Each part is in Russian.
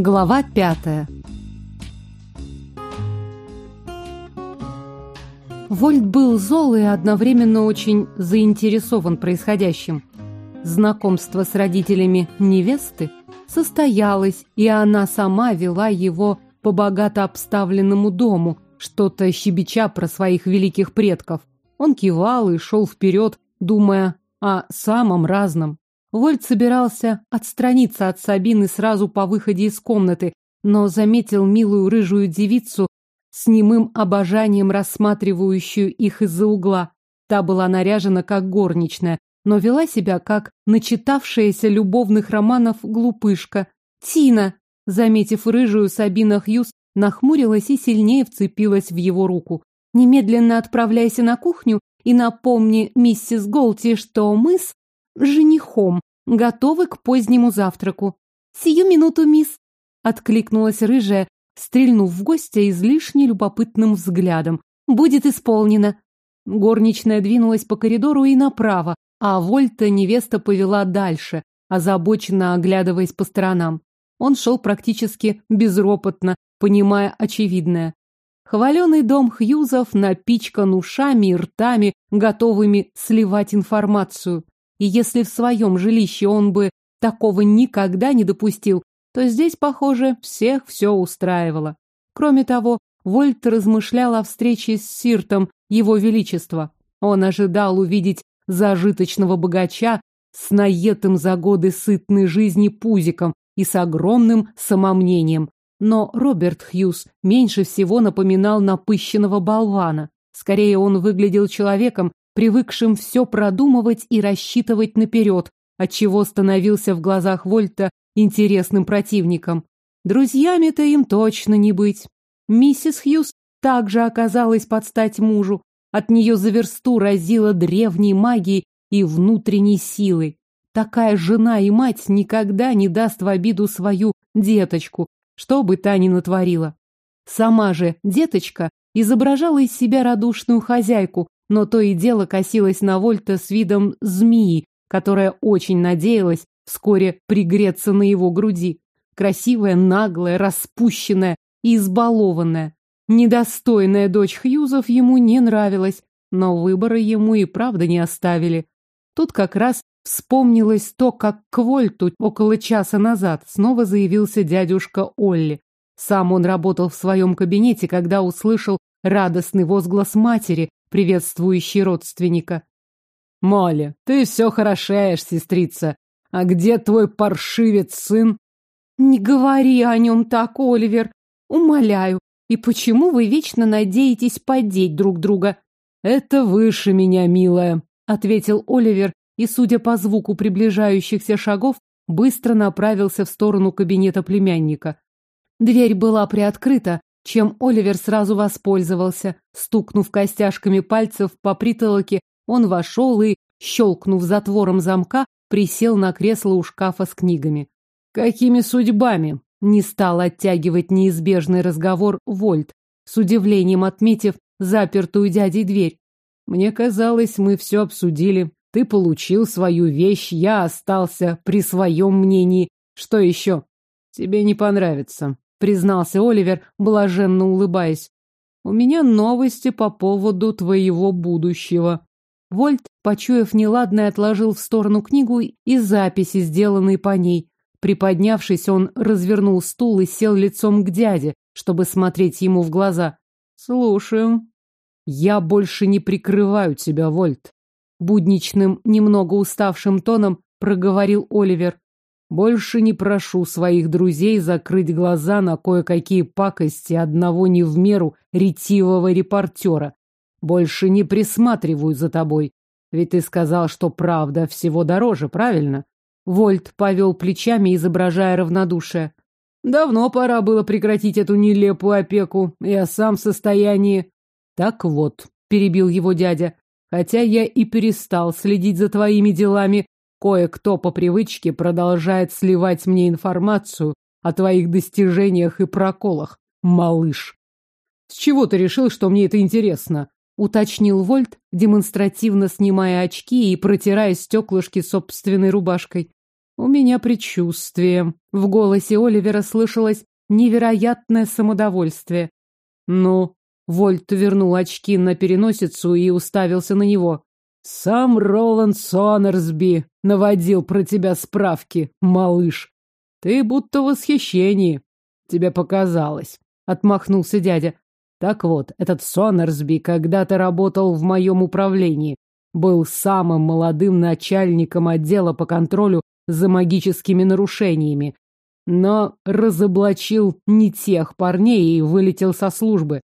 Глава пятая Вольт был зол и одновременно очень заинтересован происходящим. Знакомство с родителями невесты состоялось, и она сама вела его по богато обставленному дому, что-то щебеча про своих великих предков. Он кивал и шел вперед, думая о самом разном. Вольт собирался отстраниться от Сабины сразу по выходе из комнаты, но заметил милую рыжую девицу с немым обожанием рассматривающую их из-за угла. Та была наряжена как горничная, но вела себя как начитавшаяся любовных романов глупышка. «Тина!» Заметив рыжую, Сабина Хьюз нахмурилась и сильнее вцепилась в его руку. «Немедленно отправляйся на кухню и напомни миссис Голти, что мы с женихом, готовы к позднему завтраку. Сию минуту, мисс, откликнулась рыжая, стрельнув в гостя излишне любопытным взглядом. Будет исполнено. Горничная двинулась по коридору и направо, а Вольта невеста повела дальше, озабоченно оглядываясь по сторонам. Он шел практически безропотно, понимая очевидное. Хваленый дом Хьюзов напичкан ушами и ртами, готовыми сливать информацию. И если в своем жилище он бы такого никогда не допустил, то здесь, похоже, всех все устраивало. Кроме того, Вольт размышлял о встрече с Сиртом, его величества. Он ожидал увидеть зажиточного богача с наетым за годы сытной жизни пузиком и с огромным самомнением. Но Роберт Хьюз меньше всего напоминал напыщенного болвана. Скорее, он выглядел человеком, привыкшим все продумывать и рассчитывать наперед, отчего становился в глазах Вольта интересным противником. Друзьями-то им точно не быть. Миссис Хьюз также оказалась под стать мужу. От нее за версту разила древней магией и внутренней силой. Такая жена и мать никогда не даст в обиду свою деточку, что бы та ни натворила. Сама же деточка изображала из себя радушную хозяйку, но то и дело косилась на Вольта с видом змеи, которая очень надеялась вскоре пригреться на его груди. Красивая, наглая, распущенная и избалованная. Недостойная дочь Хьюзов ему не нравилась, но выбора ему и правда не оставили. Тут как раз вспомнилось то, как к Вольту около часа назад снова заявился дядюшка Олли. Сам он работал в своем кабинете, когда услышал радостный возглас матери, приветствующий родственника. «Молли, ты все хорошеешь, сестрица. А где твой паршивец сын?» «Не говори о нем так, Оливер. Умоляю. И почему вы вечно надеетесь подеть друг друга?» «Это выше меня, милая», — ответил Оливер, и, судя по звуку приближающихся шагов, быстро направился в сторону кабинета племянника. Дверь была приоткрыта, чем Оливер сразу воспользовался. Стукнув костяшками пальцев по притолоке, он вошел и, щелкнув затвором замка, присел на кресло у шкафа с книгами. «Какими судьбами?» — не стал оттягивать неизбежный разговор Вольт, с удивлением отметив запертую дядей дверь. «Мне казалось, мы все обсудили. Ты получил свою вещь, я остался при своем мнении. Что еще? Тебе не понравится признался Оливер, блаженно улыбаясь. У меня новости по поводу твоего будущего. Вольт, почуяв неладное, отложил в сторону книгу и записи, сделанные по ней. Приподнявшись, он развернул стул и сел лицом к дяде, чтобы смотреть ему в глаза. «Слушаю». «Я больше не прикрываю тебя, Вольт», — будничным, немного уставшим тоном проговорил Оливер. Больше не прошу своих друзей закрыть глаза на кое-какие пакости одного не в меру ретивого репортера. Больше не присматриваю за тобой. Ведь ты сказал, что правда всего дороже, правильно? Вольт повел плечами, изображая равнодушие. Давно пора было прекратить эту нелепую опеку. Я сам в состоянии... Так вот, перебил его дядя, хотя я и перестал следить за твоими делами, Кое-кто по привычке продолжает сливать мне информацию о твоих достижениях и проколах, малыш. С чего ты решил, что мне это интересно? Уточнил Вольт, демонстративно снимая очки и протирая стеклышки собственной рубашкой. У меня предчувствие. В голосе Оливера слышалось невероятное самодовольствие. Ну, Вольт вернул очки на переносицу и уставился на него. Сам Роланд Сонерсби наводил про тебя справки, малыш. Ты будто в восхищении. Тебе показалось. Отмахнулся дядя. Так вот, этот Сонерсби когда-то работал в моем управлении. Был самым молодым начальником отдела по контролю за магическими нарушениями. Но разоблачил не тех парней и вылетел со службы.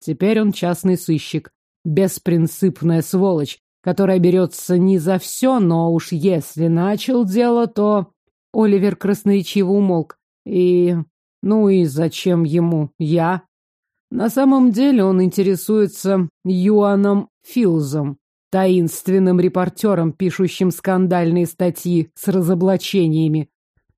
Теперь он частный сыщик. Беспринципная сволочь, которая берется не за все, но уж если начал дело, то... Оливер красноречиво умолк. И... ну и зачем ему я? На самом деле он интересуется Юаном Филзом, таинственным репортером, пишущим скандальные статьи с разоблачениями.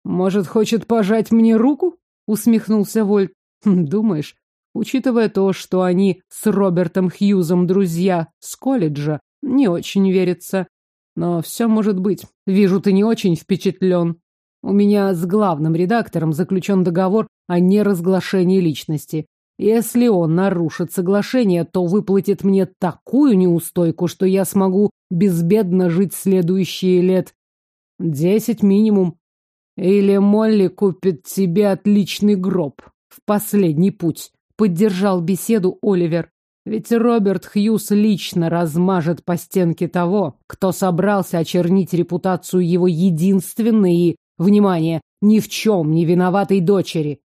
«Может, хочет пожать мне руку?» — усмехнулся Вольт. «Хм, «Думаешь, учитывая то, что они с Робертом Хьюзом друзья с колледжа, не очень верится. Но все может быть. Вижу, ты не очень впечатлен. У меня с главным редактором заключен договор о неразглашении личности. Если он нарушит соглашение, то выплатит мне такую неустойку, что я смогу безбедно жить следующие лет десять минимум. Или Молли купит тебе отличный гроб в последний путь. Поддержал беседу Оливер. Ведь Роберт Хьюз лично размажет по стенке того, кто собрался очернить репутацию его единственной и, внимание, ни в чем не виноватой дочери.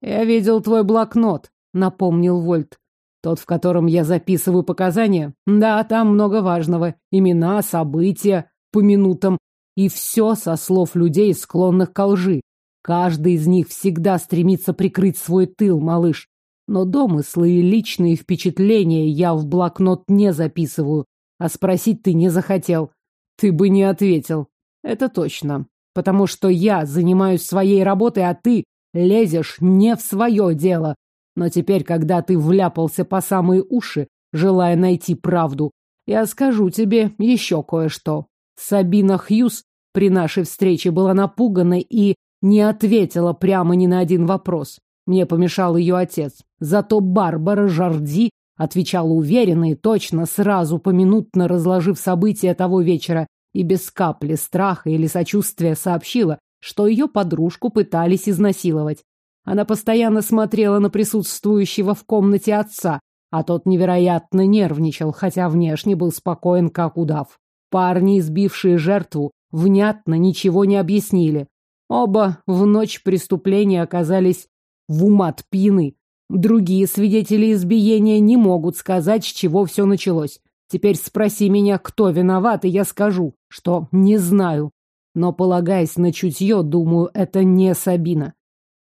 Я видел твой блокнот напомнил Вольт. Тот, в котором я записываю показания? Да, там много важного. Имена, события, по минутам. И все со слов людей, склонных к лжи. Каждый из них всегда стремится прикрыть свой тыл, малыш. Но домыслы и личные впечатления я в блокнот не записываю. А спросить ты не захотел. Ты бы не ответил. Это точно. Потому что я занимаюсь своей работой, а ты лезешь не в свое дело. Но теперь, когда ты вляпался по самые уши, желая найти правду, я скажу тебе еще кое-что. Сабина Хьюз при нашей встрече была напугана и не ответила прямо ни на один вопрос. Мне помешал ее отец. Зато Барбара Жарди отвечала уверенно и точно, сразу поминутно разложив события того вечера, и без капли страха или сочувствия сообщила, что ее подружку пытались изнасиловать. Она постоянно смотрела на присутствующего в комнате отца, а тот невероятно нервничал, хотя внешне был спокоен, как удав. Парни, избившие жертву, внятно ничего не объяснили. Оба в ночь преступления оказались в умат пьяны. Другие свидетели избиения не могут сказать, с чего все началось. Теперь спроси меня, кто виноват, и я скажу, что не знаю. Но, полагаясь на чутье, думаю, это не Сабина.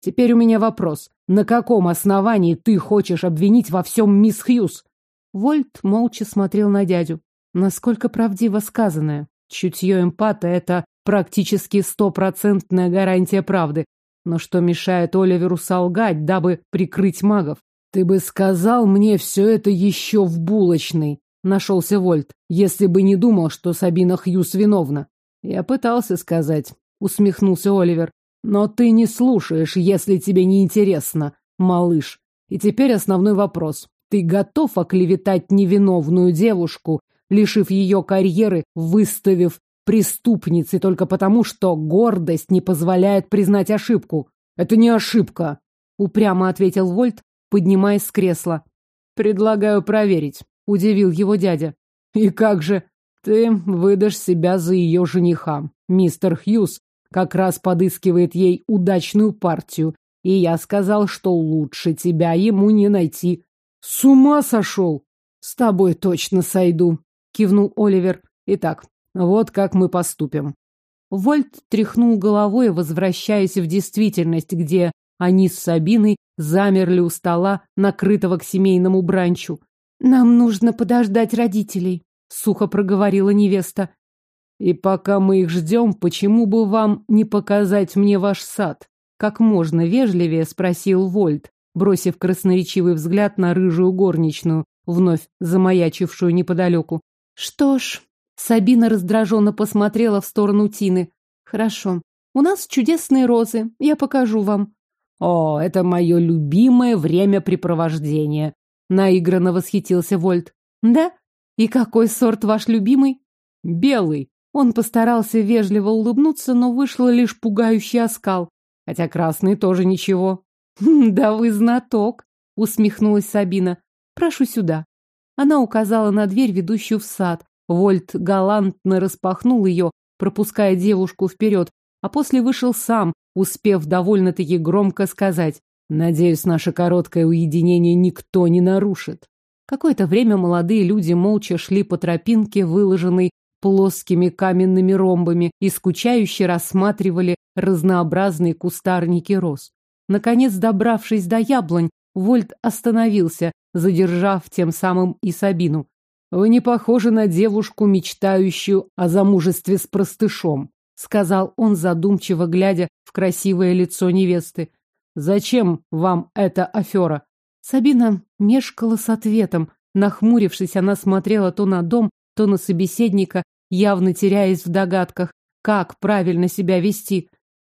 Теперь у меня вопрос. На каком основании ты хочешь обвинить во всем мисс Хьюз? Вольт молча смотрел на дядю. Насколько правдиво сказанное. Чутье эмпата — это практически стопроцентная гарантия правды. Но что мешает Оливеру солгать, дабы прикрыть магов? Ты бы сказал мне все это еще в булочной, нашелся Вольт, если бы не думал, что Сабина Хьюз виновна. Я пытался сказать, усмехнулся Оливер. Но ты не слушаешь, если тебе не интересно, малыш. И теперь основной вопрос. Ты готов оклеветать невиновную девушку, лишив ее карьеры, выставив преступницей только потому, что гордость не позволяет признать ошибку? Это не ошибка, упрямо ответил Вольт, поднимаясь с кресла. Предлагаю проверить, удивил его дядя. И как же? Ты выдашь себя за ее жениха. Мистер Хьюз как раз подыскивает ей удачную партию, и я сказал, что лучше тебя ему не найти. С ума сошел? С тобой точно сойду, кивнул Оливер. Итак, вот как мы поступим. Вольт тряхнул головой, возвращаясь в действительность, где они с Сабиной замерли у стола, накрытого к семейному бранчу. «Нам нужно подождать родителей», — сухо проговорила невеста. И пока мы их ждем, почему бы вам не показать мне ваш сад? Как можно вежливее спросил Вольт, бросив красноречивый взгляд на рыжую горничную, вновь замаячившую неподалеку. Что ж, Сабина раздраженно посмотрела в сторону Тины. Хорошо, У нас чудесные розы. Я покажу вам. О, это мое любимое времяпрепровождение. Наигранно восхитился Вольт. Да? И какой сорт ваш любимый? Белый. Он постарался вежливо улыбнуться, но вышло лишь пугающий оскал. Хотя красный тоже ничего. «Хм, да вы знаток, усмехнулась Сабина. Прошу сюда. Она указала на дверь, ведущую в сад. Вольт галантно распахнул ее, пропуская девушку вперед, а после вышел сам, успев довольно-таки громко сказать «Надеюсь, наше короткое уединение никто не нарушит». Какое-то время молодые люди молча шли по тропинке, выложенной плоскими каменными ромбами, и скучающе рассматривали разнообразные кустарники роз. Наконец, добравшись до яблонь, Вольт остановился, задержав тем самым и Сабину. «Вы не похожи на девушку, мечтающую о замужестве с простышом», сказал он, задумчиво глядя в красивое лицо невесты. «Зачем вам эта афера?» Сабина мешкала с ответом. Нахмурившись, она смотрела то на дом, то на собеседника, явно теряясь в догадках, как правильно себя вести.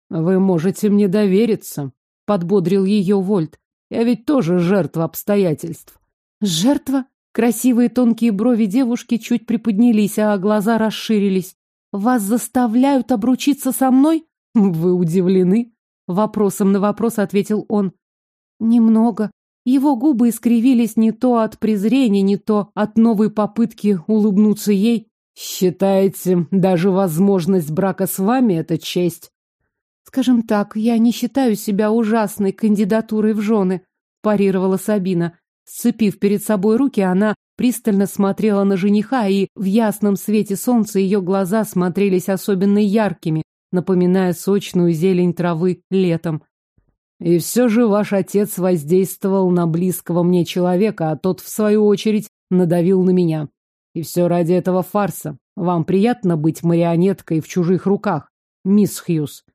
«Вы можете мне довериться», — подбодрил ее Вольт. «Я ведь тоже жертва обстоятельств». «Жертва?» Красивые тонкие брови девушки чуть приподнялись, а глаза расширились. «Вас заставляют обручиться со мной?» «Вы удивлены?» Вопросом на вопрос ответил он. «Немного. Его губы искривились не то от презрения, не то от новой попытки улыбнуться ей. Считаете, даже возможность брака с вами — это честь? Скажем так, я не считаю себя ужасной кандидатурой в жены, парировала Сабина. Сцепив перед собой руки, она пристально смотрела на жениха, и в ясном свете солнца ее глаза смотрелись особенно яркими, напоминая сочную зелень травы летом. И все же ваш отец воздействовал на близкого мне человека, а тот, в свою очередь, надавил на меня. И все ради этого фарса. Вам приятно быть марионеткой в чужих руках, мисс Хьюз?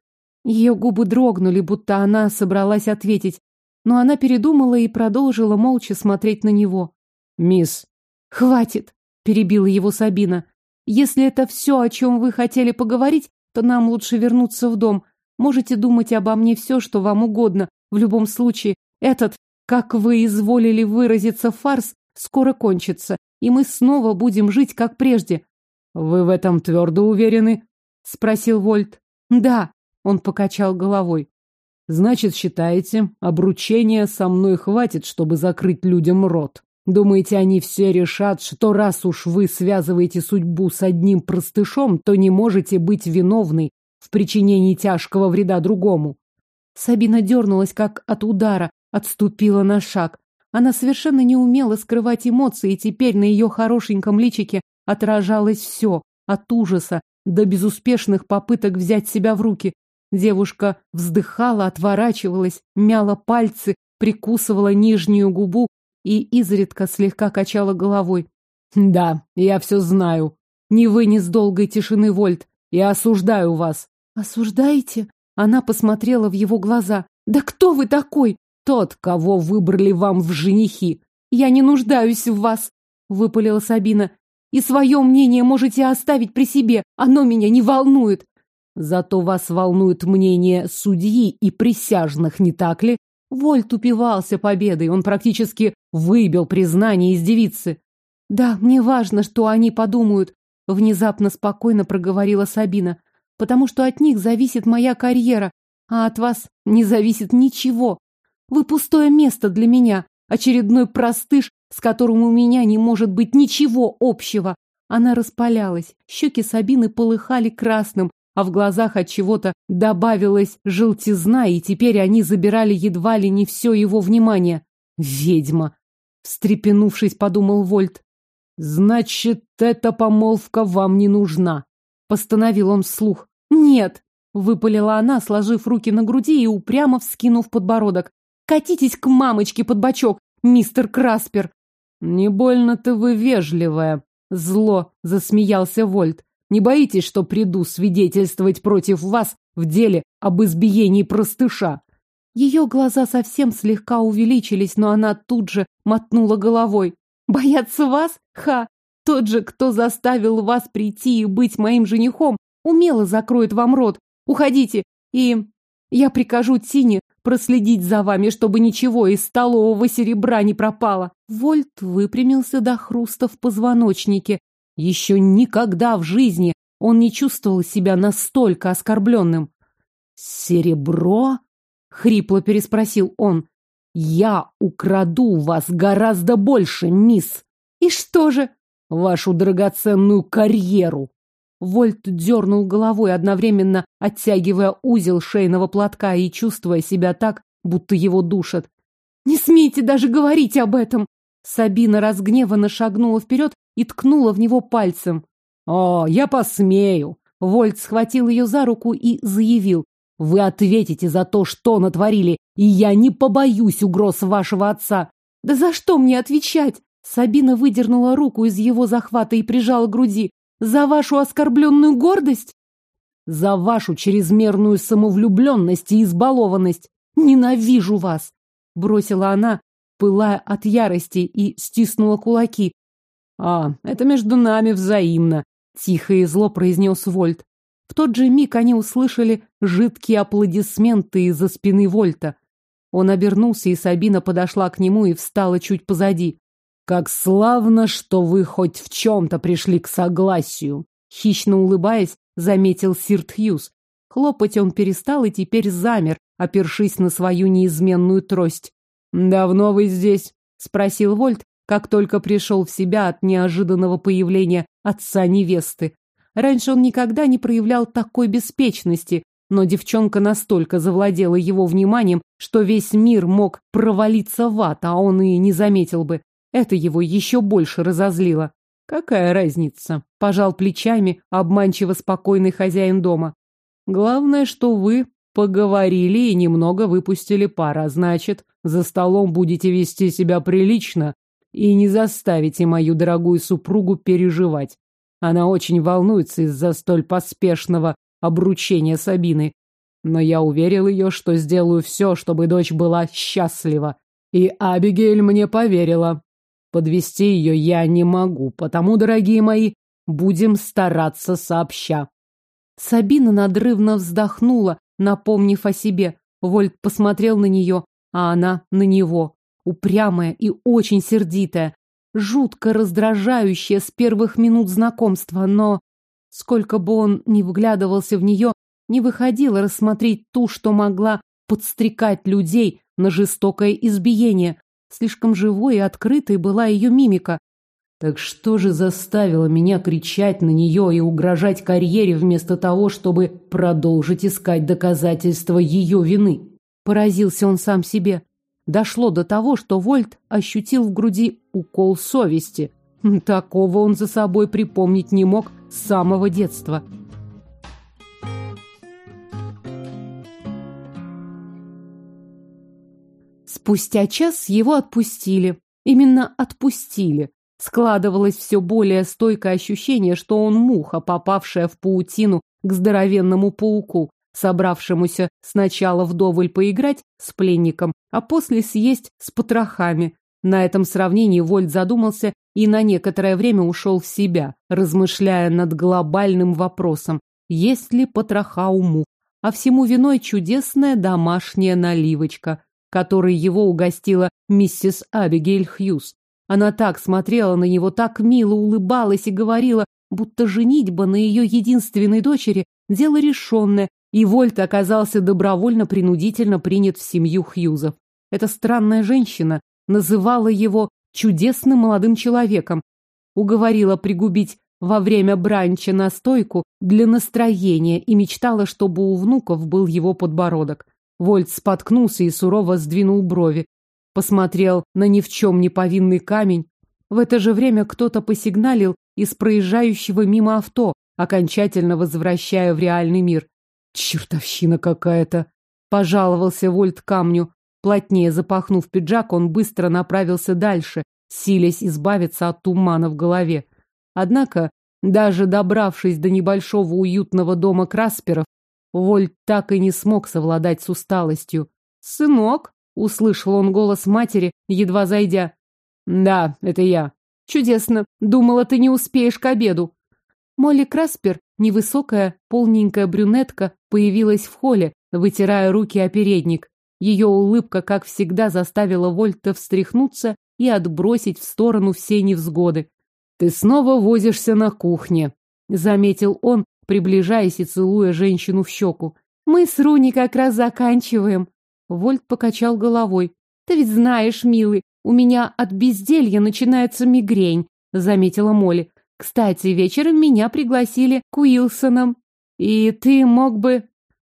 Ее губы дрогнули, будто она собралась ответить, но она передумала и продолжила молча смотреть на него. «Мисс...» «Хватит!» — перебила его Сабина. «Если это все, о чем вы хотели поговорить, то нам лучше вернуться в дом. Можете думать обо мне все, что вам угодно. В любом случае, этот, как вы изволили выразиться, фарс скоро кончится, и мы снова будем жить, как прежде. Вы в этом твердо уверены? Спросил Вольт. Да, он покачал головой. Значит, считаете, обручения со мной хватит, чтобы закрыть людям рот? Думаете, они все решат, что раз уж вы связываете судьбу с одним простышом, то не можете быть виновной в причинении тяжкого вреда другому. Сабина дернулась, как от удара, отступила на шаг. Она совершенно не умела скрывать эмоции, и теперь на ее хорошеньком личике отражалось все, от ужаса до безуспешных попыток взять себя в руки. Девушка вздыхала, отворачивалась, мяла пальцы, прикусывала нижнюю губу и изредка слегка качала головой. «Да, я все знаю. Не вынес долгой тишины Вольт. Я осуждаю вас. Осуждаете? Она посмотрела в его глаза. Да кто вы такой? Тот, кого выбрали вам в женихи. Я не нуждаюсь в вас, выпалила Сабина. И свое мнение можете оставить при себе. Оно меня не волнует. Зато вас волнует мнение судьи и присяжных, не так ли? Вольт упивался победой. Он практически выбил признание из девицы. Да, мне важно, что они подумают. Внезапно спокойно проговорила Сабина. Потому что от них зависит моя карьера, а от вас не зависит ничего. Вы пустое место для меня, очередной простыш, с которым у меня не может быть ничего общего. Она распалялась, щеки Сабины полыхали красным, а в глазах от чего-то добавилась желтизна, и теперь они забирали едва ли не все его внимание. Ведьма! Встрепенувшись, подумал Вольт. «Значит, эта помолвка вам не нужна», — постановил он вслух. «Нет», — выпалила она, сложив руки на груди и упрямо вскинув подбородок. «Катитесь к мамочке под бочок, мистер Краспер!» «Не больно-то вы вежливая», — зло засмеялся Вольт. «Не боитесь, что приду свидетельствовать против вас в деле об избиении простыша?» Ее глаза совсем слегка увеличились, но она тут же мотнула головой. Бояться вас? Ха! Тот же, кто заставил вас прийти и быть моим женихом, умело закроет вам рот. Уходите, И я прикажу Тине проследить за вами, чтобы ничего из столового серебра не пропало. Вольт выпрямился до хруста в позвоночнике. Еще никогда в жизни он не чувствовал себя настолько оскорбленным. «Серебро?» — хрипло переспросил он. «Я украду у вас гораздо больше, мисс!» «И что же?» «Вашу драгоценную карьеру!» Вольт дернул головой, одновременно оттягивая узел шейного платка и чувствуя себя так, будто его душат. «Не смейте даже говорить об этом!» Сабина разгневанно шагнула вперед и ткнула в него пальцем. «О, я посмею!» Вольт схватил ее за руку и заявил. «Вы ответите за то, что натворили, и я не побоюсь угроз вашего отца!» «Да за что мне отвечать?» Сабина выдернула руку из его захвата и прижала к груди. За вашу оскорбленную гордость? За вашу чрезмерную самовлюбленность и избалованность. Ненавижу вас! Бросила она, пылая от ярости, и стиснула кулаки. А, это между нами взаимно, тихо и зло произнес Вольт. В тот же миг они услышали жидкие аплодисменты из-за спины Вольта. Он обернулся, и Сабина подошла к нему и встала чуть позади. «Как славно, что вы хоть в чем-то пришли к согласию!» Хищно улыбаясь, заметил Сирт Хьюз. Хлопать он перестал и теперь замер, опершись на свою неизменную трость. «Давно вы здесь?» — спросил Вольт, как только пришел в себя от неожиданного появления отца невесты. Раньше он никогда не проявлял такой беспечности, но девчонка настолько завладела его вниманием, что весь мир мог провалиться в ад, а он и не заметил бы. Это его еще больше разозлило. Какая разница? Пожал плечами обманчиво спокойный хозяин дома. Главное, что вы поговорили и немного выпустили пара, значит, за столом будете вести себя прилично и не заставите мою дорогую супругу переживать. Она очень волнуется из-за столь поспешного обручения Сабины. Но я уверил ее, что сделаю все, чтобы дочь была счастлива. И Абигейль мне поверила. Подвести ее я не могу, потому, дорогие мои, будем стараться сообща. Сабина надрывно вздохнула, напомнив о себе. Вольт посмотрел на нее, а она на него. Упрямая и очень сердитая, жутко раздражающая с первых минут знакомства, но сколько бы он ни вглядывался в нее, не выходило рассмотреть ту, что могла подстрекать людей на жестокое избиение. Слишком живой и открытой была ее мимика. Так что же заставило меня кричать на нее и угрожать карьере вместо того, чтобы продолжить искать доказательства ее вины? Поразился он сам себе. Дошло до того, что Вольт ощутил в груди укол совести. Такого он за собой припомнить не мог с самого детства. Спустя час его отпустили. Именно отпустили. Складывалось все более стойкое ощущение, что он муха, попавшая в паутину к здоровенному пауку, собравшемуся сначала вдоволь поиграть с пленником, а после съесть с потрохами. На этом сравнении Вольт задумался и на некоторое время ушел в себя, размышляя над глобальным вопросом, есть ли потроха у мух. А всему виной чудесная домашняя наливочка – которой его угостила миссис Абигейль Хьюз. Она так смотрела на него, так мило улыбалась и говорила, будто женитьба на ее единственной дочери – дело решенное, и Вольт оказался добровольно-принудительно принят в семью Хьюзов. Эта странная женщина называла его чудесным молодым человеком, уговорила пригубить во время бранча настойку для настроения и мечтала, чтобы у внуков был его подбородок. Вольт споткнулся и сурово сдвинул брови. Посмотрел на ни в чем не повинный камень. В это же время кто-то посигналил из проезжающего мимо авто, окончательно возвращая в реальный мир. «Чертовщина какая-то!» — пожаловался Вольт камню. Плотнее запахнув пиджак, он быстро направился дальше, силясь избавиться от тумана в голове. Однако, даже добравшись до небольшого уютного дома Красперов, Вольт так и не смог совладать с усталостью. «Сынок!» — услышал он голос матери, едва зайдя. «Да, это я». «Чудесно. Думала, ты не успеешь к обеду». Молли Краспер Невысокая, полненькая брюнетка появилась в холле, вытирая руки о передник. Ее улыбка, как всегда, заставила Вольта встряхнуться и отбросить в сторону все невзгоды. «Ты снова возишься на кухне», — заметил он, приближаясь и целуя женщину в щеку. «Мы с Руни как раз заканчиваем». Вольт покачал головой. «Ты ведь знаешь, милый, у меня от безделья начинается мигрень», — заметила Молли. «Кстати, вечером меня пригласили к Уилсонам. И ты мог бы...»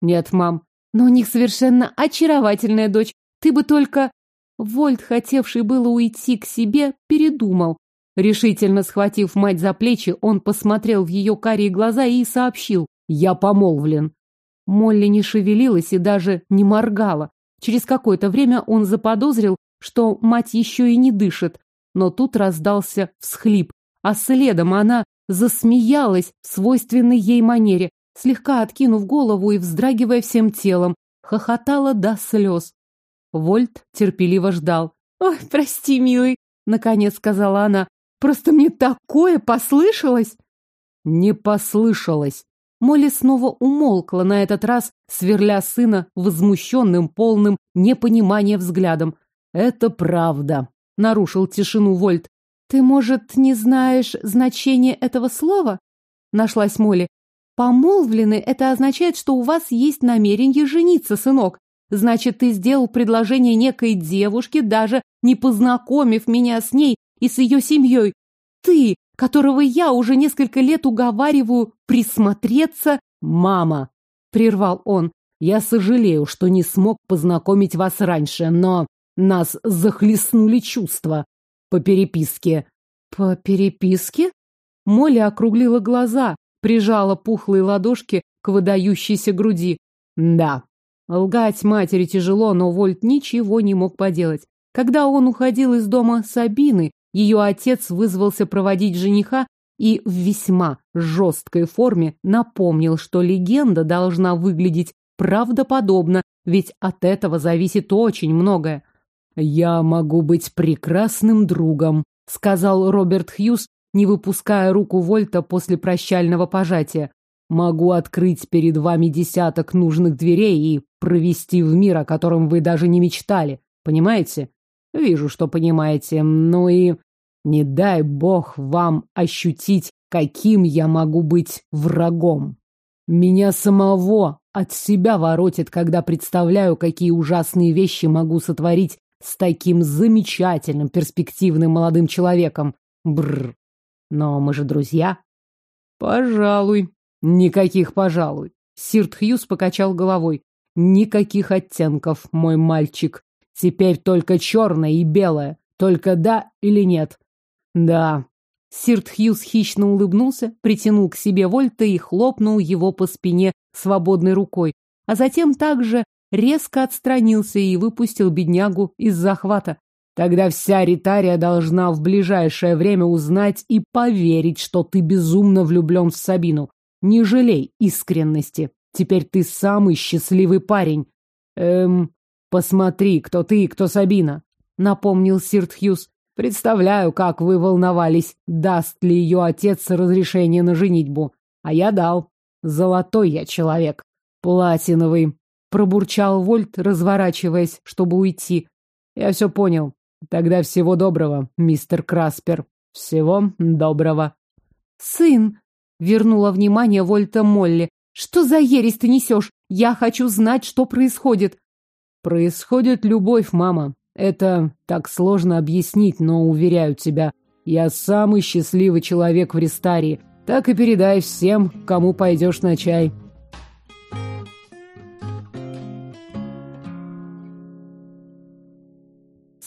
«Нет, мам». «Но у них совершенно очаровательная дочь. Ты бы только...» Вольт, хотевший было уйти к себе, передумал. Решительно схватив мать за плечи, он посмотрел в ее карие глаза и сообщил «Я помолвлен». Молли не шевелилась и даже не моргала. Через какое-то время он заподозрил, что мать еще и не дышит, но тут раздался всхлип, а следом она засмеялась в свойственной ей манере, слегка откинув голову и вздрагивая всем телом, хохотала до слез. Вольт терпеливо ждал. «Ой, прости, милый», — наконец сказала она, — «просто мне такое послышалось». «Не послышалось», Молли снова умолкла на этот раз, сверля сына возмущенным, полным непонимания взглядом. «Это правда», — нарушил тишину Вольт. «Ты, может, не знаешь значение этого слова?» — нашлась Молли. «Помолвлены — это означает, что у вас есть намерение жениться, сынок. Значит, ты сделал предложение некой девушке, даже не познакомив меня с ней и с ее семьей. Ты, которого я уже несколько лет уговариваю присмотреться. Мама, прервал он, я сожалею, что не смог познакомить вас раньше, но нас захлестнули чувства по переписке. По переписке? Молли округлила глаза, прижала пухлые ладошки к выдающейся груди. Да. Лгать матери тяжело, но Вольт ничего не мог поделать. Когда он уходил из дома Сабины, ее отец вызвался проводить жениха и в весьма жесткой форме напомнил, что легенда должна выглядеть правдоподобно, ведь от этого зависит очень многое. «Я могу быть прекрасным другом», — сказал Роберт Хьюз, не выпуская руку Вольта после прощального пожатия. «Могу открыть перед вами десяток нужных дверей и провести в мир, о котором вы даже не мечтали. Понимаете? Вижу, что понимаете. Ну и не дай бог вам ощутить, каким я могу быть врагом. Меня самого от себя воротит, когда представляю, какие ужасные вещи могу сотворить с таким замечательным, перспективным молодым человеком. Бррр. Но мы же друзья. Пожалуй. Никаких пожалуй. Сирт Хьюз покачал головой. Никаких оттенков, мой мальчик. Теперь только черное и белое. Только да или нет. Да. Сирт Хьюз хищно улыбнулся, притянул к себе Вольта и хлопнул его по спине свободной рукой, а затем также резко отстранился и выпустил беднягу из захвата. Тогда вся Ритария должна в ближайшее время узнать и поверить, что ты безумно влюблен в Сабину. Не жалей искренности. Теперь ты самый счастливый парень. Эм, посмотри, кто ты и кто Сабина, напомнил Сирт Хьюз. Представляю, как вы волновались, даст ли ее отец разрешение на женитьбу. А я дал. Золотой я человек. Платиновый. Пробурчал Вольт, разворачиваясь, чтобы уйти. Я все понял. Тогда всего доброго, мистер Краспер. Всего доброго. Сын, вернула внимание Вольта Молли. Что за ересь ты несешь? Я хочу знать, что происходит. Происходит любовь, мама. Это так сложно объяснить, но, уверяю тебя, я самый счастливый человек в Рестарии. Так и передай всем, кому пойдешь на чай.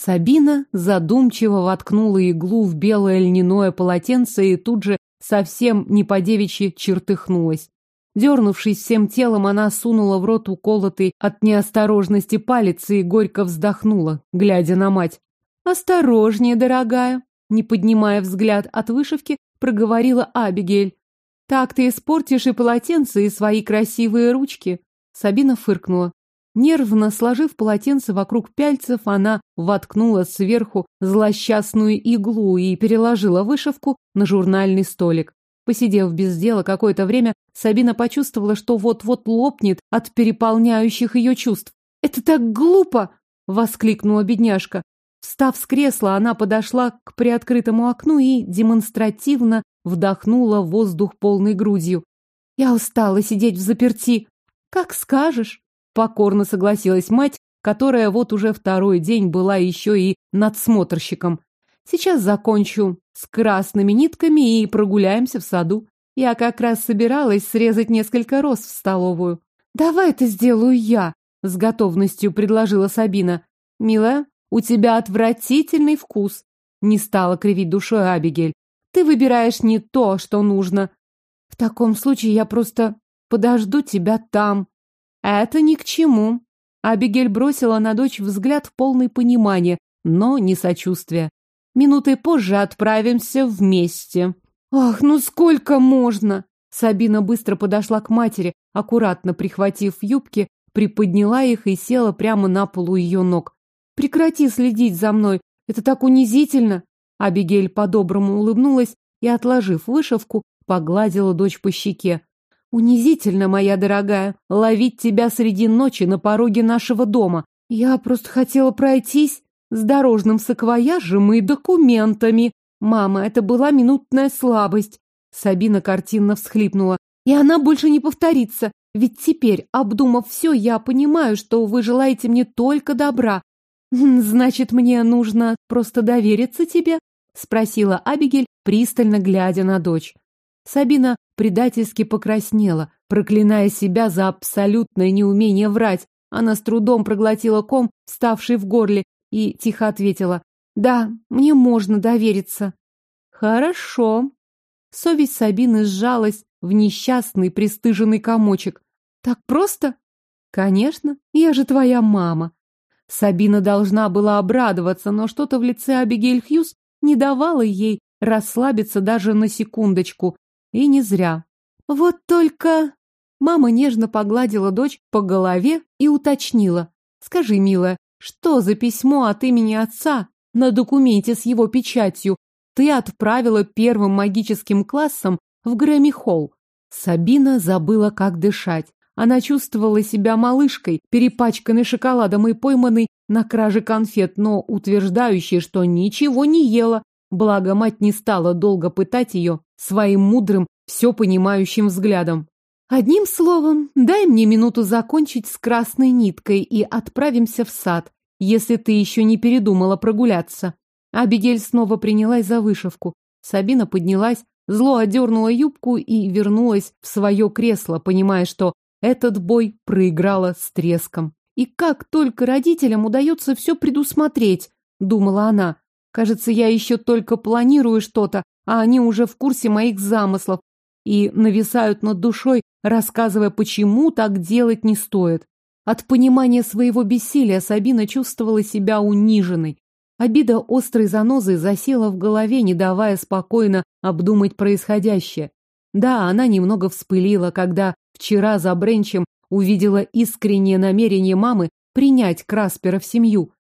Сабина задумчиво воткнула иглу в белое льняное полотенце и тут же совсем не по-девичьи чертыхнулась. Дернувшись всем телом, она сунула в рот уколотый от неосторожности палец и горько вздохнула, глядя на мать. «Осторожнее, дорогая!» Не поднимая взгляд от вышивки, проговорила Абигель. «Так ты испортишь и полотенце, и свои красивые ручки!» Сабина фыркнула. Нервно сложив полотенце вокруг пяльцев, она воткнула сверху злосчастную иглу и переложила вышивку на журнальный столик. Посидев без дела какое-то время, Сабина почувствовала, что вот-вот лопнет от переполняющих ее чувств. «Это так глупо!» — воскликнула бедняжка. Встав с кресла, она подошла к приоткрытому окну и демонстративно вдохнула воздух полной грудью. «Я устала сидеть в заперти». «Как скажешь», — покорно согласилась мать, которая вот уже второй день была еще и надсмотрщиком. «Сейчас закончу с красными нитками и прогуляемся в саду. Я как раз собиралась срезать несколько роз в столовую. Давай это сделаю я, с готовностью предложила Сабина. Милая, у тебя отвратительный вкус. Не стала кривить душой Абигель. Ты выбираешь не то, что нужно. В таком случае я просто подожду тебя там. Это ни к чему. Абигель бросила на дочь взгляд полный понимания, но не сочувствия. Минутой позже отправимся вместе. Ах, ну сколько можно? Сабина быстро подошла к матери, аккуратно прихватив юбки, приподняла их и села прямо на полу ее ног. Прекрати следить за мной, это так унизительно. Абигель по-доброму улыбнулась и, отложив вышивку, погладила дочь по щеке. Унизительно, моя дорогая, ловить тебя среди ночи на пороге нашего дома. Я просто хотела пройтись с дорожным саквояжем и документами. Мама, это была минутная слабость. Сабина картинно всхлипнула. И она больше не повторится. Ведь теперь, обдумав все, я понимаю, что вы желаете мне только добра. «Значит, мне нужно просто довериться тебе?» — спросила Абигель, пристально глядя на дочь. Сабина предательски покраснела, проклиная себя за абсолютное неумение врать. Она с трудом проглотила ком, вставший в горле, и тихо ответила «Да, мне можно довериться». «Хорошо». Совесть Сабины сжалась в несчастный пристыженный комочек. «Так просто?» «Конечно, я же твоя мама», Сабина должна была обрадоваться, но что-то в лице Абигейль Хьюз не давало ей расслабиться даже на секундочку. И не зря. Вот только... Мама нежно погладила дочь по голове и уточнила. «Скажи, милая, что за письмо от имени отца на документе с его печатью ты отправила первым магическим классом в Грэмми-холл?» Сабина забыла, как дышать. Она чувствовала себя малышкой, перепачканной шоколадом и пойманной на краже конфет, но утверждающей, что ничего не ела. Благо, мать не стала долго пытать ее своим мудрым, все понимающим взглядом. Одним словом, дай мне минуту закончить с красной ниткой и отправимся в сад, если ты еще не передумала прогуляться. Абигель снова принялась за вышивку. Сабина поднялась, зло одернула юбку и вернулась в свое кресло, понимая, что этот бой проиграла с треском. И как только родителям удается все предусмотреть, думала она. Кажется, я еще только планирую что-то, а они уже в курсе моих замыслов и нависают над душой, рассказывая, почему так делать не стоит. От понимания своего бессилия Сабина чувствовала себя униженной. Обида острой занозой засела в голове, не давая спокойно обдумать происходящее. Да, она немного вспылила, когда вчера за Бренчем увидела искреннее намерение мамы принять Краспера в семью.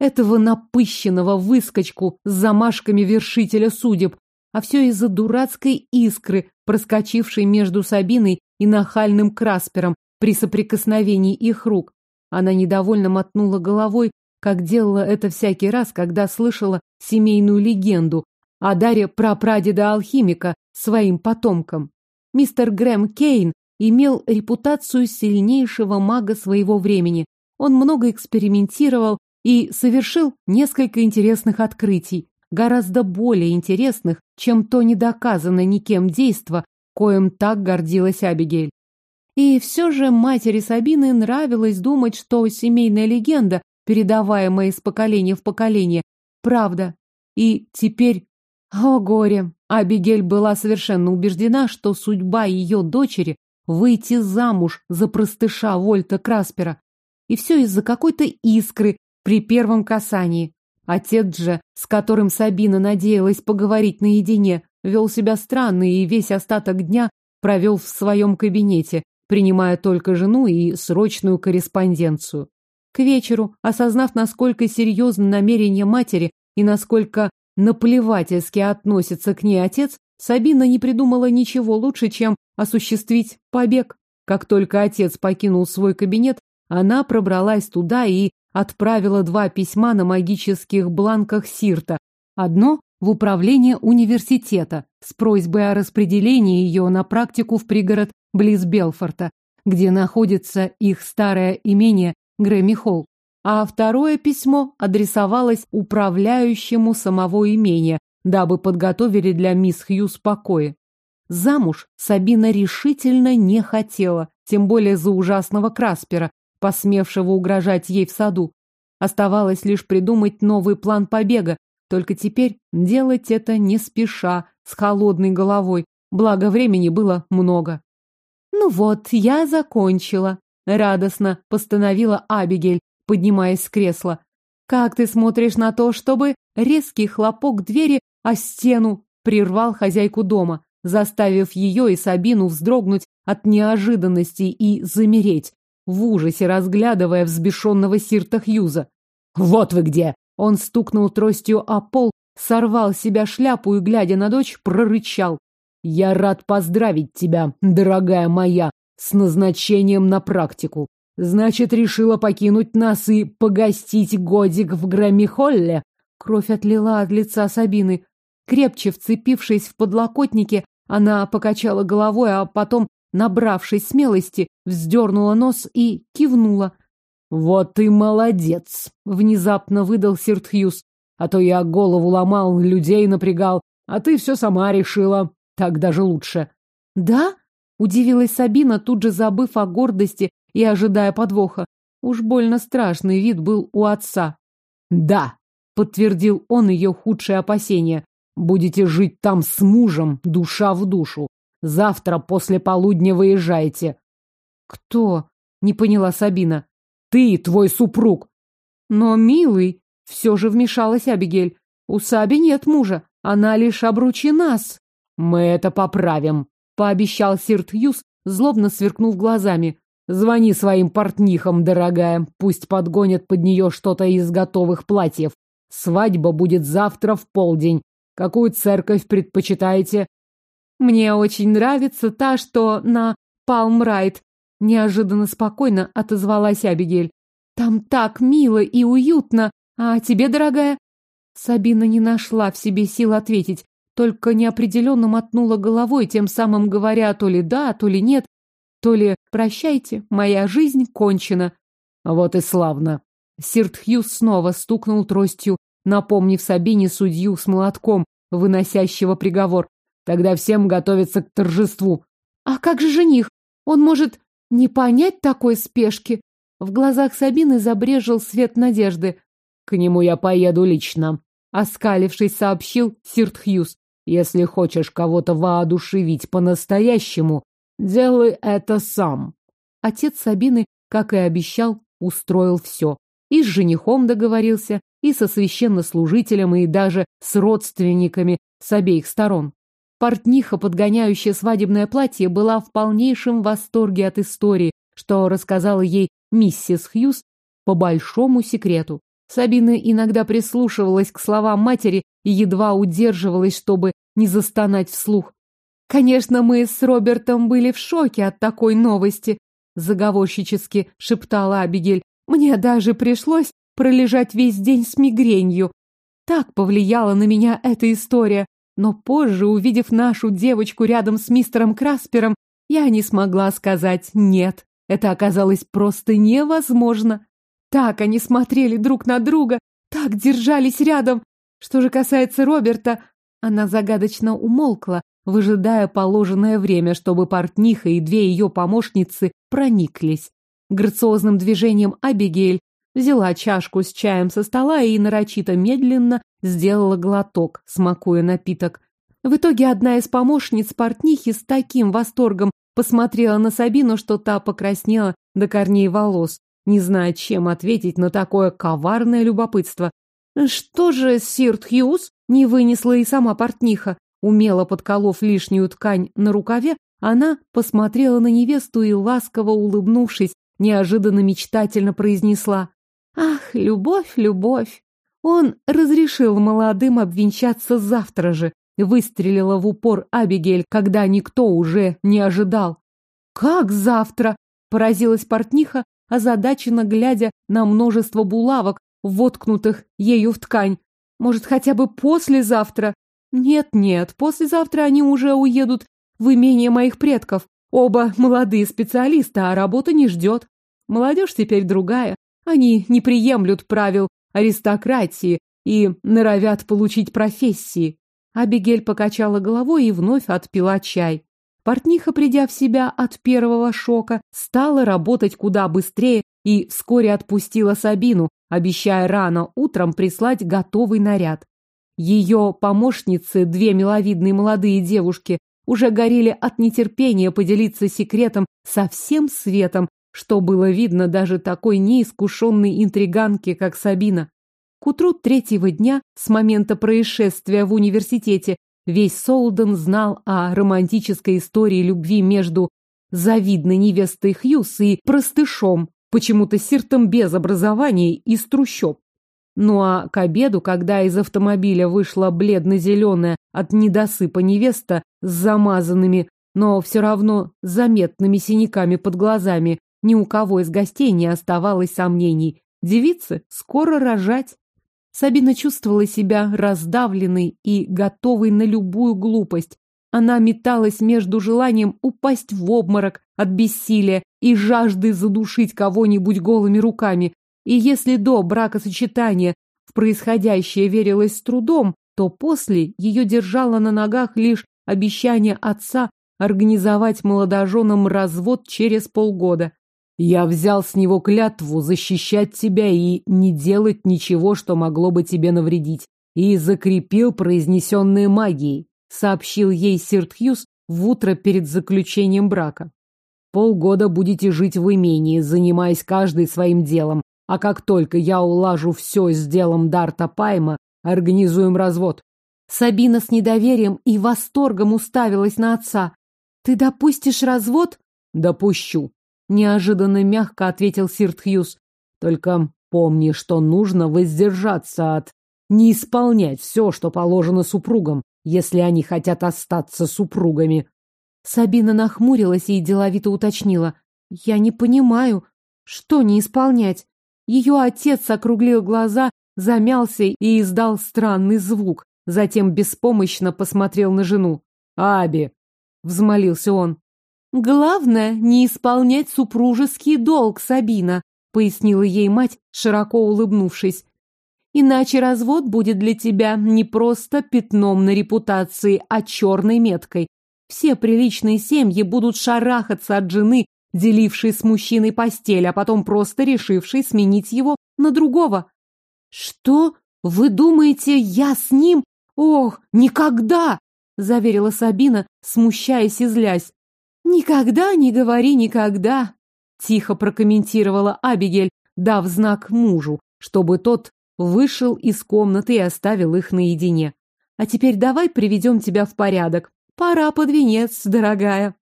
Этого напыщенного выскочку с замашками вершителя судеб, а все из-за дурацкой искры, проскочившей между Сабиной и нахальным Краспером при соприкосновении их рук. Она недовольно мотнула головой, как делала это всякий раз, когда слышала семейную легенду о даре прапрадеда-алхимика своим потомкам. Мистер Грэм Кейн имел репутацию сильнейшего мага своего времени. Он много экспериментировал и совершил несколько интересных открытий, гораздо более интересных, чем то недоказанное никем действо, коим так гордилась Абигель. И все же матери Сабины нравилось думать, что семейная легенда, передаваемая из поколения в поколение, правда. И теперь, о горе, Абигель была совершенно убеждена, что судьба ее дочери выйти замуж за простыша Вольта Краспера. И все из-за какой-то искры при первом касании. Отец же, с которым Сабина надеялась поговорить наедине, вел себя странно и весь остаток дня провел в своем кабинете, принимая только жену и срочную корреспонденцию. К вечеру, осознав, насколько серьезно намерение матери и насколько наплевательски относится к ней отец, Сабина не придумала ничего лучше, чем осуществить побег. Как только отец покинул свой кабинет, она пробралась туда и отправила два письма на магических бланках Сирта. Одно в управление университета с просьбой о распределении ее на практику в пригород близ Белфорта, где находится их старое имение Грэмми Холл. А второе письмо адресовалось управляющему самого имения, дабы подготовили для мисс Хьюз покои. Замуж Сабина решительно не хотела, тем более за ужасного Краспера, посмевшего угрожать ей в саду. Оставалось лишь придумать новый план побега, только теперь делать это не спеша, с холодной головой, благо времени было много. «Ну вот, я закончила», — радостно постановила Абигель, поднимаясь с кресла. «Как ты смотришь на то, чтобы резкий хлопок двери о стену прервал хозяйку дома, заставив ее и Сабину вздрогнуть от неожиданности и замереть, в ужасе разглядывая взбешенного Сирта Хьюза. «Вот вы где!» Он стукнул тростью о пол, сорвал с себя шляпу и, глядя на дочь, прорычал. «Я рад поздравить тебя, дорогая моя, с назначением на практику. Значит, решила покинуть нас и погостить годик в Грэмми-Холле?» Кровь отлила от лица Сабины. Крепче вцепившись в подлокотники, она покачала головой, а потом, набравшись смелости, вздернула нос и кивнула. «Вот ты молодец!» — внезапно выдал Сиртхьюз. «А то я голову ломал, людей напрягал, а ты все сама решила. Так даже лучше». «Да?» — удивилась Сабина, тут же забыв о гордости и ожидая подвоха. Уж больно страшный вид был у отца. «Да!» — подтвердил он ее худшее опасение. Будете жить там с мужем, душа в душу. Завтра после полудня выезжаете. Кто? Не поняла Сабина. Ты твой супруг. Но, милый, все же вмешалась Абигель. У Саби нет мужа, она лишь обручена с... Мы это поправим, пообещал Сирт Юс, злобно сверкнув глазами. Звони своим портнихам, дорогая, пусть подгонят под нее что-то из готовых платьев. Свадьба будет завтра в полдень. Какую церковь предпочитаете? Мне очень нравится та, что на Палмрайт. Неожиданно спокойно отозвалась Абигель. Там так мило и уютно. А тебе, дорогая? Сабина не нашла в себе сил ответить, только неопределенно мотнула головой, тем самым говоря то ли да, то ли нет, то ли «прощайте, моя жизнь кончена». Вот и славно. Сирт Хьюз снова стукнул тростью напомнив Сабине судью с молотком, выносящего приговор. Тогда всем готовиться к торжеству. А как же жених? Он может не понять такой спешки? В глазах Сабины забрежил свет надежды. К нему я поеду лично. Оскалившись, сообщил Сирт Хьюз. Если хочешь кого-то воодушевить по-настоящему, делай это сам. Отец Сабины, как и обещал, устроил все. И с женихом договорился, и со священнослужителем, и даже с родственниками с обеих сторон. Портниха, подгоняющая свадебное платье, была в полнейшем восторге от истории, что рассказала ей миссис Хьюз по большому секрету. Сабина иногда прислушивалась к словам матери и едва удерживалась, чтобы не застонать вслух. «Конечно, мы с Робертом были в шоке от такой новости», заговорщически шептала Абигель. «Мне даже пришлось пролежать весь день с мигренью. Так повлияла на меня эта история. Но позже, увидев нашу девочку рядом с мистером Краспером, я не смогла сказать «нет». Это оказалось просто невозможно. Так они смотрели друг на друга, так держались рядом. Что же касается Роберта, она загадочно умолкла, выжидая положенное время, чтобы портниха и две ее помощницы прониклись. Грациозным движением Абигейль взяла чашку с чаем со стола и нарочито медленно сделала глоток, смакуя напиток. В итоге одна из помощниц портнихи с таким восторгом посмотрела на Сабину, что та покраснела до корней волос, не зная, чем ответить на такое коварное любопытство. Что же, Сирт Хьюз не вынесла и сама портниха. Умело подколов лишнюю ткань на рукаве, она посмотрела на невесту и, ласково улыбнувшись, неожиданно мечтательно произнесла Ах, любовь, любовь! Он разрешил молодым обвенчаться завтра же, выстрелила в упор Абигель, когда никто уже не ожидал. «Как завтра?» — поразилась портниха, озадаченно глядя на множество булавок, воткнутых ею в ткань. «Может, хотя бы послезавтра?» «Нет-нет, послезавтра они уже уедут в имение моих предков. Оба молодые специалисты, а работа не ждет. Молодежь теперь другая. Они не приемлют правил аристократии и норовят получить профессии. Абигель покачала головой и вновь отпила чай. Портниха, придя в себя от первого шока, стала работать куда быстрее и вскоре отпустила Сабину, обещая рано утром прислать готовый наряд. Ее помощницы, две миловидные молодые девушки, уже горели от нетерпения поделиться секретом со всем светом, что было видно даже такой неискушенной интриганке, как Сабина. К утру третьего дня, с момента происшествия в университете, весь Солден знал о романтической истории любви между завидной невестой Хьюз и простышом, почему-то сиртом без образования из трущоб. Ну а к обеду, когда из автомобиля вышла бледно-зеленая от недосыпа невеста с замазанными, но все равно заметными синяками под глазами, ни у кого из гостей не оставалось сомнений. Девице скоро рожать. Сабина чувствовала себя раздавленной и готовой на любую глупость. Она металась между желанием упасть в обморок от бессилия и жаждой задушить кого-нибудь голыми руками, и если до бракосочетания в происходящее верилось с трудом, то после ее держало на ногах лишь обещание отца организовать молодоженам развод через полгода. Я взял с него клятву защищать тебя и не делать ничего, что могло бы тебе навредить, и закрепил произнесенные магией, сообщил ей Сиртхьюз в утро перед заключением брака. Полгода будете жить в имении, занимаясь каждый своим делом, а как только я улажу все с делом Дарта Пайма, организуем развод. Сабина с недоверием и восторгом уставилась на отца. Ты допустишь развод? Допущу. Неожиданно мягко ответил Сиртхьюз. Только помни, что нужно воздержаться от... Не исполнять все, что положено супругам, если они хотят остаться супругами. Сабина нахмурилась и деловито уточнила. Я не понимаю, что не исполнять? Ее отец округлил глаза, замялся и издал странный звук. Затем беспомощно посмотрел на жену. «Аби!» — взмолился он. «Главное, не исполнять супружеский долг, Сабина», — пояснила ей мать, широко улыбнувшись. «Иначе развод будет для тебя не просто пятном на репутации, а черной меткой. Все приличные семьи будут шарахаться от жены, деливший с мужчиной постель, а потом просто решивший сменить его на другого. «Что? Вы думаете, я с ним? Ох, никогда!» — заверила Сабина, смущаясь и злясь. «Никогда не говори никогда!» — тихо прокомментировала Абигель, дав знак мужу, чтобы тот вышел из комнаты и оставил их наедине. «А теперь давай приведем тебя в порядок. Пора под венец, дорогая!»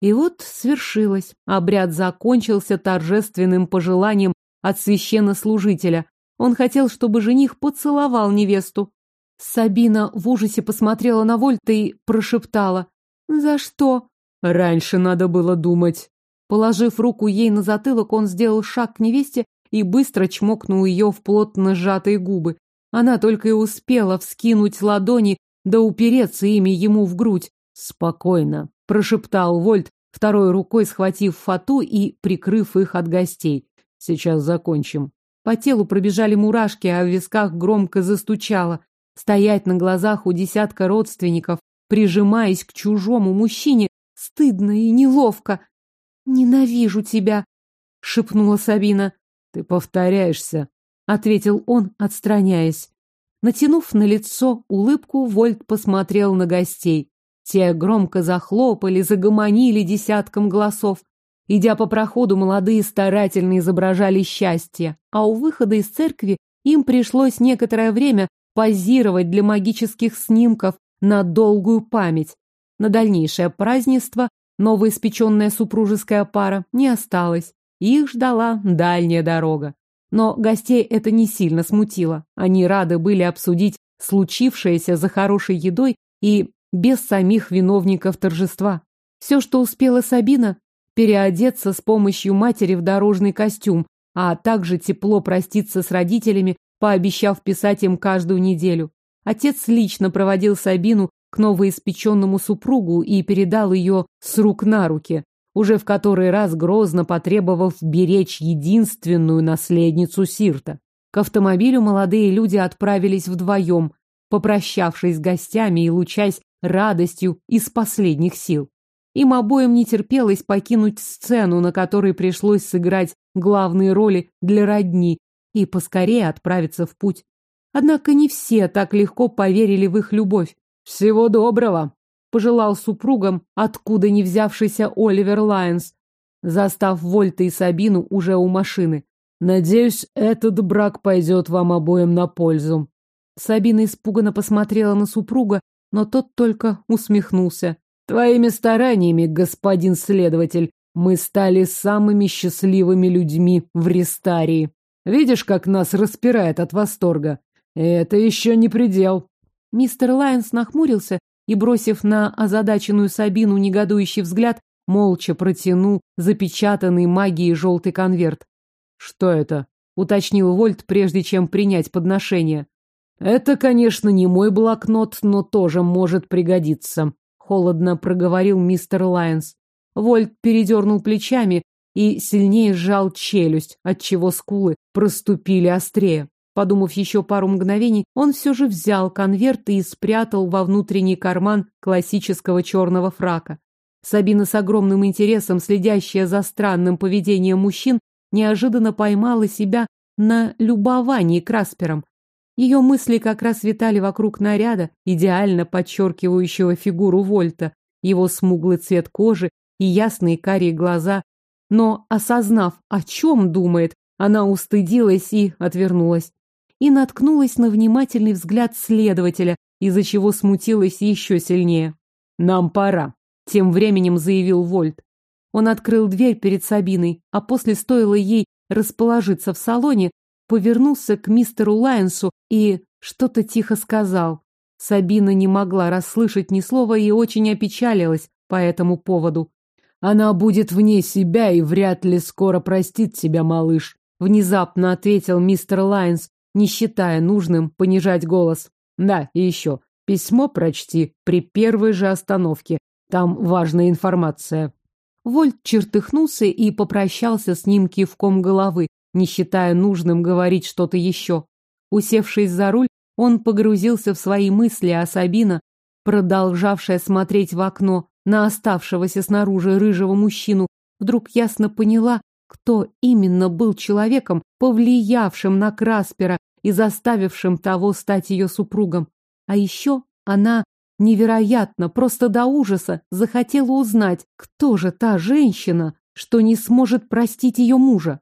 И вот свершилось. Обряд закончился торжественным пожеланием от священнослужителя. Он хотел, чтобы жених поцеловал невесту. Сабина в ужасе посмотрела на Вольта и прошептала. «За что?» «Раньше надо было думать». Положив руку ей на затылок, он сделал шаг к невесте и быстро чмокнул ее в плотно сжатые губы. Она только и успела вскинуть ладони да упереться ими ему в грудь. «Спокойно», прошептал Вольт, второй рукой схватив фату и прикрыв их от гостей. Сейчас закончим. По телу пробежали мурашки, а в висках громко застучало. Стоять на глазах у десятка родственников, прижимаясь к чужому мужчине, стыдно и неловко. «Ненавижу тебя», — шепнула Сабина. «Ты повторяешься», — ответил он, отстраняясь. Натянув на лицо улыбку, Вольт посмотрел на гостей. Те громко захлопали, загомонили десятком голосов. Идя по проходу, молодые старательно изображали счастье, а у выхода из церкви им пришлось некоторое время позировать для магических снимков на долгую память. На дальнейшее празднество новоиспеченная супружеская пара не осталась. Их ждала дальняя дорога. Но гостей это не сильно смутило. Они рады были обсудить случившееся за хорошей едой и без самих виновников торжества. Все, что успела Сабина, переодеться с помощью матери в дорожный костюм, а также тепло проститься с родителями, пообещав писать им каждую неделю. Отец лично проводил Сабину к новоиспеченному супругу и передал ее с рук на руки, уже в который раз грозно потребовав беречь единственную наследницу Сирта. К автомобилю молодые люди отправились вдвоем, попрощавшись с гостями и лучась радостью из последних сил. Им обоим не терпелось покинуть сцену, на которой пришлось сыграть главные роли для родни, и поскорее отправиться в путь. Однако не все так легко поверили в их любовь. «Всего доброго!» — пожелал супругам, откуда не взявшийся Оливер Лайонс, застав Вольта и Сабину уже у машины. «Надеюсь, этот брак пойдет вам обоим на пользу». Сабина испуганно посмотрела на супруга, но тот только усмехнулся. «Твоими стараниями, господин следователь, мы стали самыми счастливыми людьми в Рестарии. Видишь, как нас распирает от восторга? Это еще не предел. Мистер Лайонс нахмурился и, бросив на озадаченную Сабину негодующий взгляд, молча протянул запечатанный магией желтый конверт. «Что это?» — уточнил Вольт, прежде чем принять подношение. «Это, конечно, не мой блокнот, но тоже может пригодиться», — холодно проговорил мистер Лайонс. Вольт передернул плечами и сильнее сжал челюсть, отчего скулы проступили острее. Подумав еще пару мгновений, он все же взял конверт и спрятал во внутренний карман классического черного фрака. Сабина с огромным интересом, следящая за странным поведением мужчин, неожиданно поймала себя на любовании Краспером. Ее мысли как раз витали вокруг наряда, идеально подчеркивающего фигуру Вольта, его смуглый цвет кожи и ясные карие глаза. Но, осознав, о чем думает, она устыдилась и отвернулась. И наткнулась на внимательный взгляд следователя, из-за чего смутилась еще сильнее. «Нам пора», — тем временем заявил Вольт. Он открыл дверь перед Сабиной, а после стоило ей расположиться в салоне, повернулся к мистеру Лайенсу и что-то тихо сказал. Сабина не могла расслышать ни слова и очень опечалилась по этому поводу. Она будет вне себя и вряд ли скоро простит тебя, малыш, внезапно ответил мистер Лайнс, не считая нужным понижать голос. Да, и еще. Письмо прочти при первой же остановке. Там важная информация. Вольт чертыхнулся и попрощался с ним кивком головы, не считая нужным говорить что-то еще. Усевшись за руль, он погрузился в свои мысли, а Сабина, продолжавшая смотреть в окно, на оставшегося снаружи рыжего мужчину, вдруг ясно поняла, кто именно был человеком, повлиявшим на Краспера и заставившим того стать ее супругом. А еще она невероятно, просто до ужаса, захотела узнать, кто же та женщина, что не сможет простить ее мужа.